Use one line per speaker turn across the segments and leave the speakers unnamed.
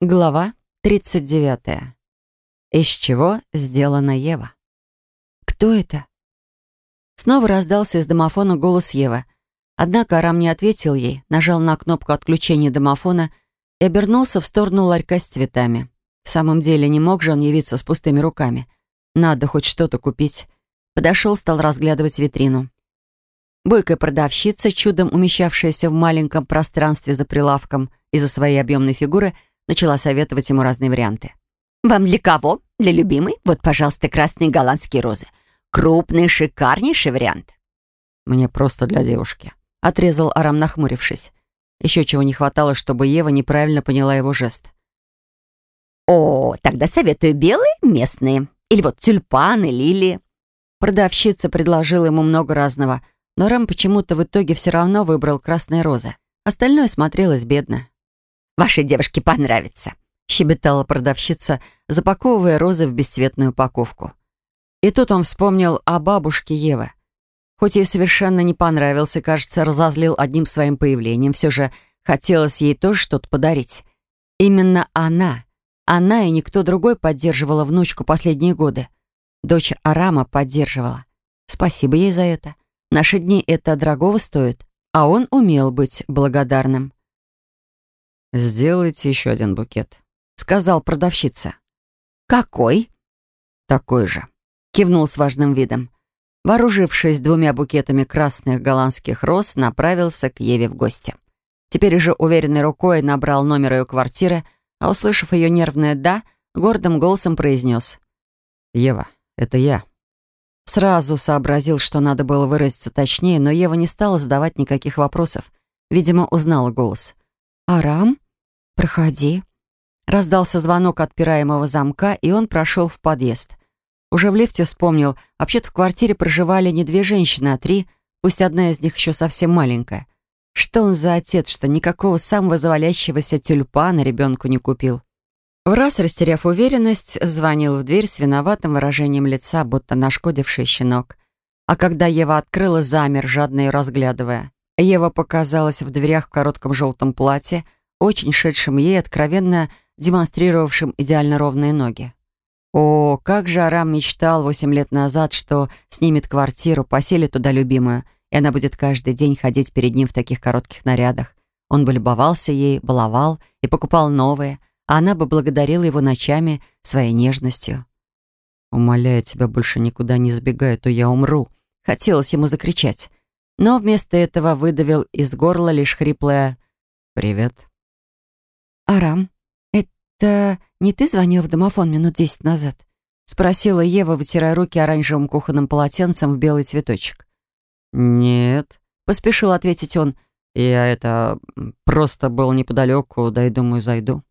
Глава 39. Из чего сделана Ева? «Кто это?» Снова раздался из домофона голос Евы. Однако Арам не ответил ей, нажал на кнопку отключения домофона и обернулся в сторону ларька с цветами. В самом деле, не мог же он явиться с пустыми руками. Надо хоть что-то купить. Подошел, стал разглядывать витрину. Бойкая продавщица, чудом умещавшаяся в маленьком пространстве за прилавком из-за своей объемной фигуры, начала советовать ему разные варианты.
«Вам для кого? Для любимой? Вот, пожалуйста, красные голландские розы. Крупный, шикарнейший вариант».
«Мне просто для девушки», — отрезал Арам, нахмурившись. Еще чего не хватало, чтобы Ева неправильно поняла его жест.
«О, тогда советую белые, местные. Или вот тюльпаны, лилии».
Продавщица предложила ему много разного, но Рэм почему-то в итоге все равно выбрал красные розы. Остальное смотрелось бедно.
«Вашей девушке понравится», — щебетала продавщица, запаковывая розы в бесцветную упаковку.
И тут он вспомнил о бабушке Евы. Хоть ей совершенно не понравился, кажется, разозлил одним своим появлением, все же хотелось ей тоже что-то подарить. Именно она, она и никто другой поддерживала внучку последние годы. Дочь Арама поддерживала. Спасибо ей за это. Наши дни это дорогого стоит, а он умел быть благодарным. «Сделайте еще один букет», — сказал продавщица.
«Какой?»
«Такой же», — кивнул с важным видом. Вооружившись двумя букетами красных голландских роз, направился к Еве в гости. Теперь уже уверенной рукой набрал номер ее квартиры, а, услышав ее нервное «да», гордым голосом произнес. «Ева, это я». Сразу сообразил, что надо было выразиться точнее, но Ева не стала задавать никаких вопросов. Видимо, узнала голос. «Арам? Проходи». Раздался звонок отпираемого замка, и он прошел в подъезд. Уже в лифте вспомнил, вообще-то в квартире проживали не две женщины, а три, пусть одна из них еще совсем маленькая. Что он за отец, что никакого самого завалящегося тюльпана ребенку не купил? В раз, растеряв уверенность, звонил в дверь с виноватым выражением лица, будто нашкодивший щенок. А когда Ева открыла, замер, жадно ее разглядывая. Ева показалась в дверях в коротком желтом платье, очень шедшем ей, откровенно демонстрировавшим идеально ровные ноги. О, как же Арам мечтал восемь лет назад, что снимет квартиру, поселит туда любимую, и она будет каждый день ходить перед ним в таких коротких нарядах. Он бы любовался ей, баловал и покупал новые, а она бы благодарила его ночами своей нежностью. «Умоляю тебя, больше никуда не сбегай, а то я умру», — хотелось ему закричать но вместо этого выдавил из горла лишь хриплое «Привет». «Арам, это не ты звонил в домофон минут десять назад?» — спросила Ева, вытирая руки оранжевым кухонным полотенцем в белый цветочек. «Нет», — поспешил ответить он. «Я это... просто был неподалеку, да и думаю, зайду».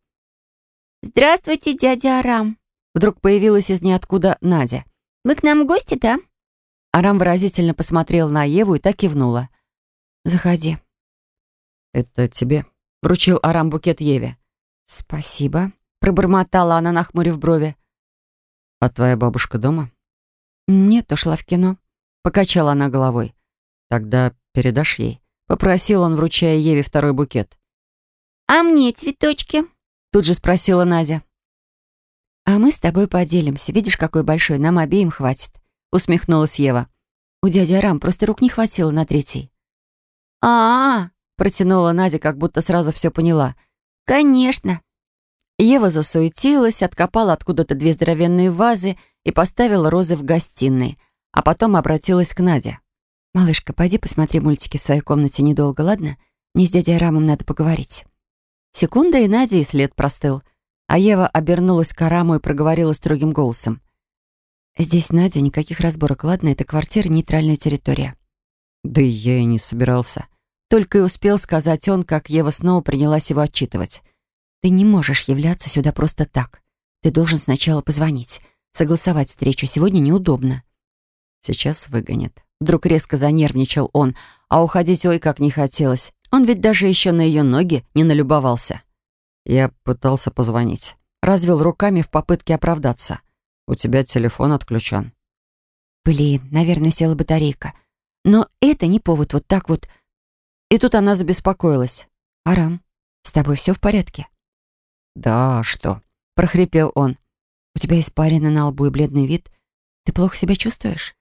«Здравствуйте, дядя Арам!»
Вдруг появилась из ниоткуда Надя.
«Вы к нам в гости, да?»
Арам выразительно посмотрел на Еву и так кивнула. «Заходи». «Это тебе», — вручил Арам букет Еве. «Спасибо», — пробормотала она, нахмурив брови. «А твоя бабушка дома?» «Нет, ушла в кино», — покачала она головой. «Тогда передашь ей?» — попросил он, вручая Еве второй букет.
«А мне цветочки?»
— тут же спросила Надя. «А мы с тобой поделимся. Видишь, какой большой, нам обеим хватит», усмехнулась Ева. У дяди Арам просто рук не хватило на третий.
А, -а, -а
протянула Надя, как будто сразу все поняла.
Конечно.
Ева засуетилась, откопала откуда-то две здоровенные вазы и поставила розы в гостиной, а потом обратилась к Наде. «Малышка, пойди посмотри мультики в своей комнате недолго, ладно? Мне с дядей Арамом надо поговорить». Секунда, и Надя и след простыл. А Ева обернулась к Араму и проговорила строгим голосом. «Здесь, Надя, никаких разборок, ладно? Это квартира, нейтральная территория». «Да и я и не собирался». Только и успел сказать он, как Ева снова принялась его отчитывать. «Ты не можешь являться сюда просто так. Ты должен сначала позвонить, согласовать встречу. Сегодня неудобно». «Сейчас выгонят». Вдруг резко занервничал он, а уходить ой как не хотелось. Он ведь даже еще на ее ноги не налюбовался. Я пытался позвонить. Развел руками в попытке оправдаться. У тебя телефон отключен. Блин, наверное, села батарейка. Но это не повод вот так вот. И тут она забеспокоилась. Арам, с тобой все в порядке? «Да, что?»
— прохрипел он. «У тебя испарина на лбу и бледный вид. Ты плохо себя чувствуешь?»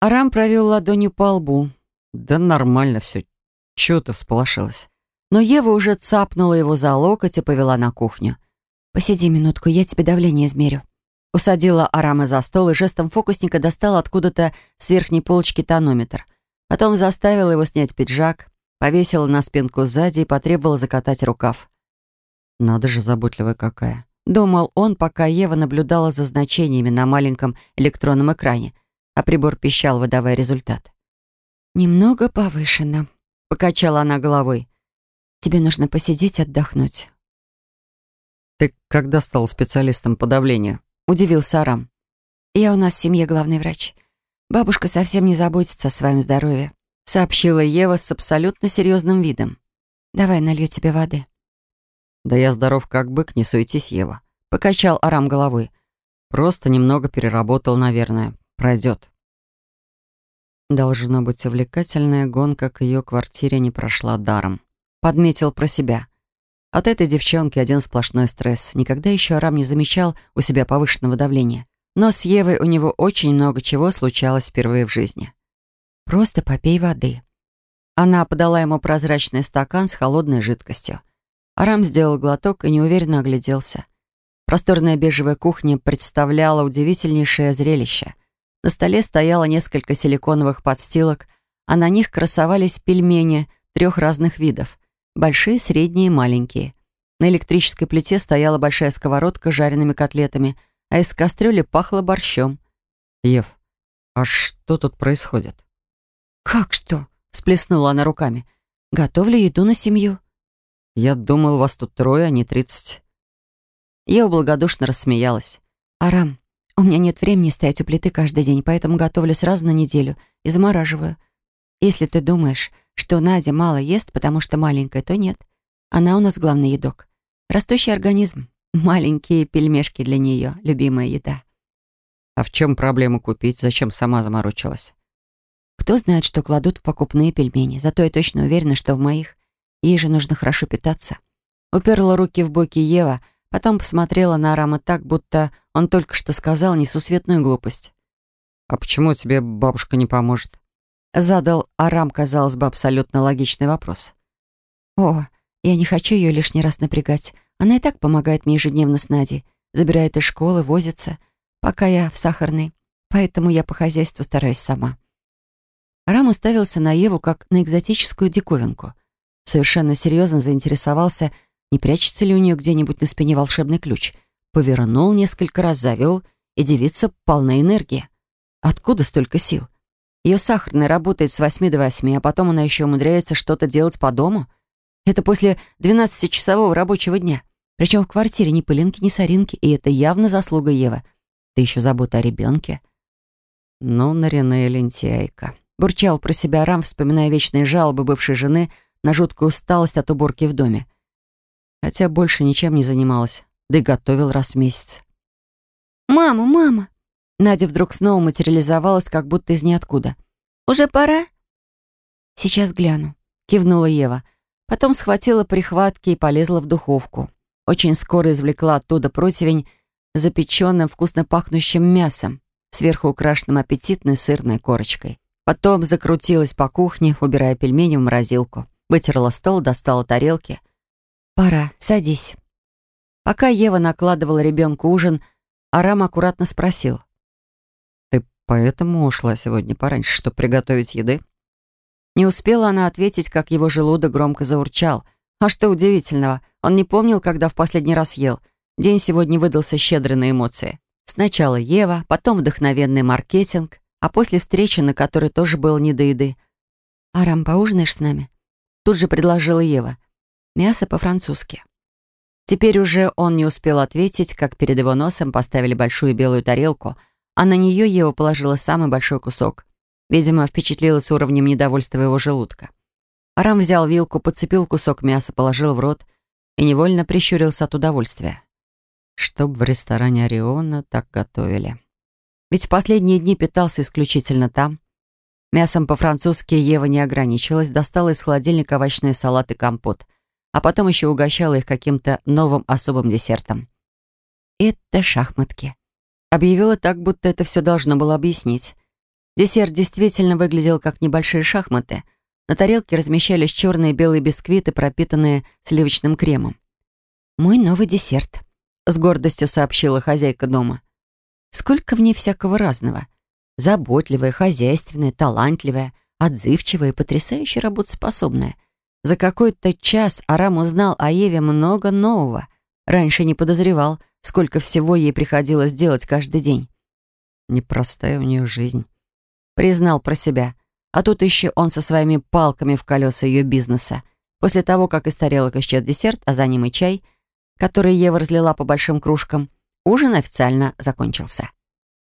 Арам провел ладонью по лбу.
«Да нормально все. Чего ты всполошилась?»
Но Ева уже цапнула его за локоть и повела на кухню. «Посиди минутку, я тебе давление измерю». Усадила Арама за стол и жестом фокусника достала откуда-то с верхней полочки тонометр. Потом заставила его снять пиджак, повесила на спинку сзади и потребовала закатать рукав.
«Надо же, заботливая какая!»
Думал он, пока Ева наблюдала за значениями на маленьком электронном экране, а прибор пищал, выдавая результат. «Немного повышено», — покачала она головой. «Тебе нужно посидеть, отдохнуть».
«Ты когда стал специалистом по давлению?»
— удивился Арам. «Я у нас в семье главный врач. Бабушка совсем не заботится о своем здоровье», — сообщила Ева с абсолютно серьезным видом. «Давай налью тебе воды».
«Да я здоров как бык, не суетись, Ева», — покачал Арам головой. «Просто немного переработал, наверное. Пройдет». Должно быть, увлекательная гонка к ее квартире не прошла даром. Подметил про себя. От этой девчонки один сплошной стресс. Никогда еще Арам не замечал у себя повышенного давления. Но с Евой у него очень много чего случалось впервые в жизни.
«Просто попей воды». Она подала ему прозрачный стакан с холодной жидкостью. Арам сделал глоток и неуверенно огляделся. Просторная бежевая кухня представляла удивительнейшее зрелище. На столе стояло несколько силиконовых подстилок, а на них красовались пельмени трех разных видов. Большие, средние и маленькие. На электрической плите стояла большая сковородка с жареными котлетами, а из кастрюли пахло борщом.
«Ев, а что тут происходит?»
«Как что?» — всплеснула она руками. «Готовлю еду на семью».
«Я думал, вас тут трое, а не тридцать».
Я благодушно рассмеялась. «Арам, у меня нет времени стоять у плиты каждый день, поэтому готовлю сразу на неделю и замораживаю. Если ты думаешь, что Надя мало ест, потому что маленькая, то нет. Она у нас главный едок. Растущий организм. Маленькие пельмешки для нее, любимая еда.
А в чем проблема купить? Зачем сама заморочилась?
Кто знает, что кладут в покупные пельмени. Зато я точно уверена, что в моих. Ей же нужно хорошо питаться. Уперла руки в боки Ева, потом посмотрела на Арама так, будто он только что сказал несусветную глупость.
«А почему тебе бабушка не поможет?»
Задал Арам, казалось бы, абсолютно логичный вопрос. «О, я не хочу ее лишний раз напрягать. Она и так помогает мне ежедневно с Надей. Забирает из школы, возится, пока я в сахарной. Поэтому я по хозяйству стараюсь сама». Арам уставился на Еву, как на экзотическую диковинку. Совершенно серьезно заинтересовался, не прячется ли у нее где-нибудь на спине волшебный ключ. Повернул несколько раз, завел, и девица полна энергии. Откуда столько сил? Ее сахарная работает с 8 до 8, а потом она еще умудряется что-то делать по дому. Это после 12-часового рабочего дня. Причем в квартире ни пылинки, ни соринки, и это явно заслуга Евы. Ты еще забота о ребенке.
Ну, на Рене лентяйка.
Бурчал про себя Рам, вспоминая вечные жалобы бывшей жены на жуткую усталость от уборки в доме.
Хотя больше ничем не занималась, да и готовил раз в месяц.
«Мама, мама!» Надя вдруг снова материализовалась, как будто из ниоткуда. «Уже пора?» «Сейчас гляну», — кивнула Ева. Потом схватила прихватки и полезла в духовку. Очень скоро извлекла оттуда противень запеченным вкусно пахнущим мясом, сверху украшенным аппетитной сырной корочкой. Потом закрутилась по кухне, убирая пельмени в морозилку. Вытерла стол, достала тарелки. «Пора, садись». Пока Ева накладывала ребенку ужин, Арам аккуратно спросил.
Поэтому ушла сегодня пораньше, чтобы приготовить еды.
Не успела она ответить, как его желудок громко заурчал. А что удивительного, он не помнил, когда в последний раз ел. День сегодня выдался щедрый на эмоции. Сначала Ева, потом вдохновенный маркетинг, а после встречи, на которой тоже было не до еды. «Арам, поужинаешь с нами?» Тут же предложила Ева. «Мясо по-французски». Теперь уже он не успел ответить, как перед его носом поставили большую белую тарелку — а на нее Ева положила самый большой кусок. Видимо, впечатлилась уровнем недовольства его желудка. Арам взял вилку, подцепил кусок мяса, положил в рот и невольно прищурился от удовольствия.
Чтоб в ресторане Ориона так готовили.
Ведь в последние дни питался исключительно там. Мясом по-французски Ева не ограничилась, достала из холодильника овощной салат и компот.
а потом еще угощала их каким-то новым особым десертом.
«Это шахматки», — объявила так, будто это все должно было объяснить. Десерт действительно выглядел как небольшие шахматы. На тарелке размещались черные и белые бисквиты, пропитанные сливочным кремом. «Мой новый десерт», — с гордостью сообщила хозяйка дома. «Сколько в ней всякого разного. Заботливая, хозяйственная, талантливая, отзывчивая и потрясающе работоспособная. За какой-то час Арам узнал о Еве много нового. Раньше не подозревал, сколько всего ей приходилось делать каждый день. Непростая у нее жизнь признал про себя. А тут еще он со своими палками в колеса ее бизнеса. После того, как из тарелок исчез десерт, а за ним и чай, который Ева разлила по большим кружкам, ужин официально закончился.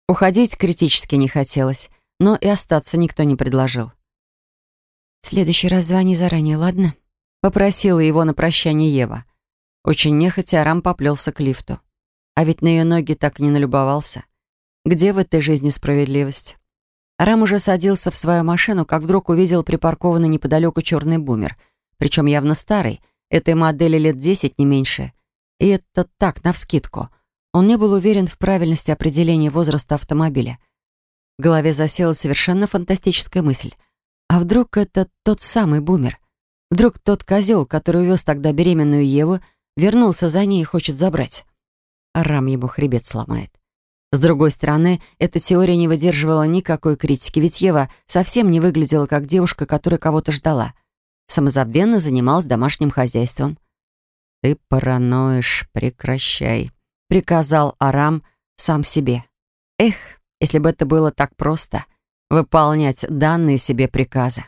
Уходить критически не хотелось, но и остаться никто не предложил. «В следующий раз звони заранее, ладно?» — попросила его на прощание Ева. Очень нехотя Арам поплелся к лифту. А ведь на ее ноги так не налюбовался. Где в этой жизни справедливость? Рам уже садился в свою машину, как вдруг увидел припаркованный неподалеку черный бумер. Причем явно старый. Этой модели лет десять, не меньше. И это так, навскидку. Он не был уверен в правильности определения возраста автомобиля. В голове засела совершенно фантастическая мысль. А вдруг это тот самый бумер? Вдруг тот козел, который увез тогда беременную Еву, вернулся за ней и хочет забрать? А Рам ему хребет сломает. С другой стороны, эта теория не выдерживала никакой критики, ведь Ева совсем не выглядела как девушка, которая кого-то ждала. Самозабвенно занималась домашним хозяйством. «Ты параноишь, прекращай», — приказал Арам сам себе. Эх, если бы это было так просто — выполнять данные себе приказы.